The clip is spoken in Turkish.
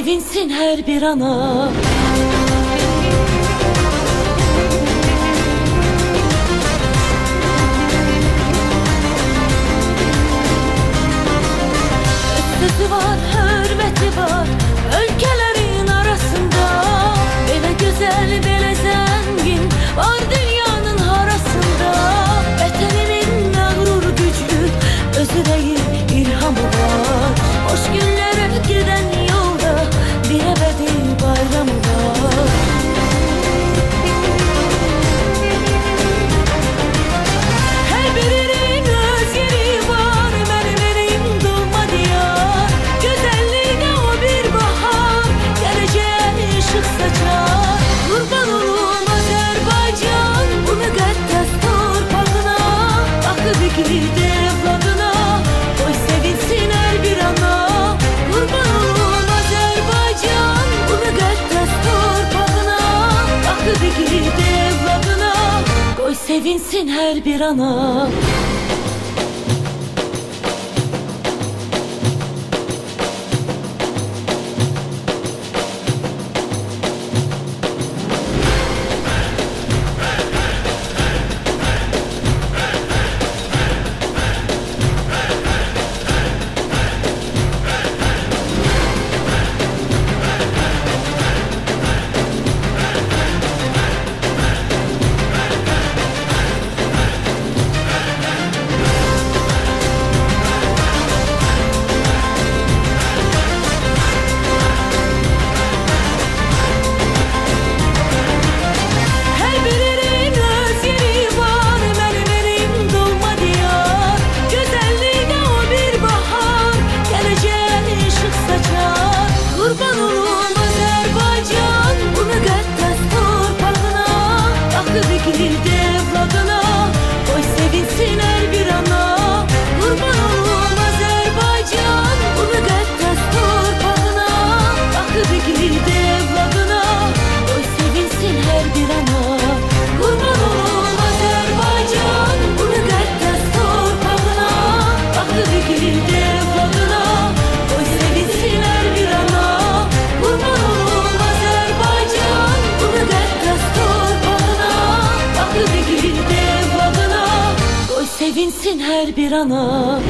Sevinsin her bir ana. sevinsin her bir ana. Devradan Sevinsin her bir ana.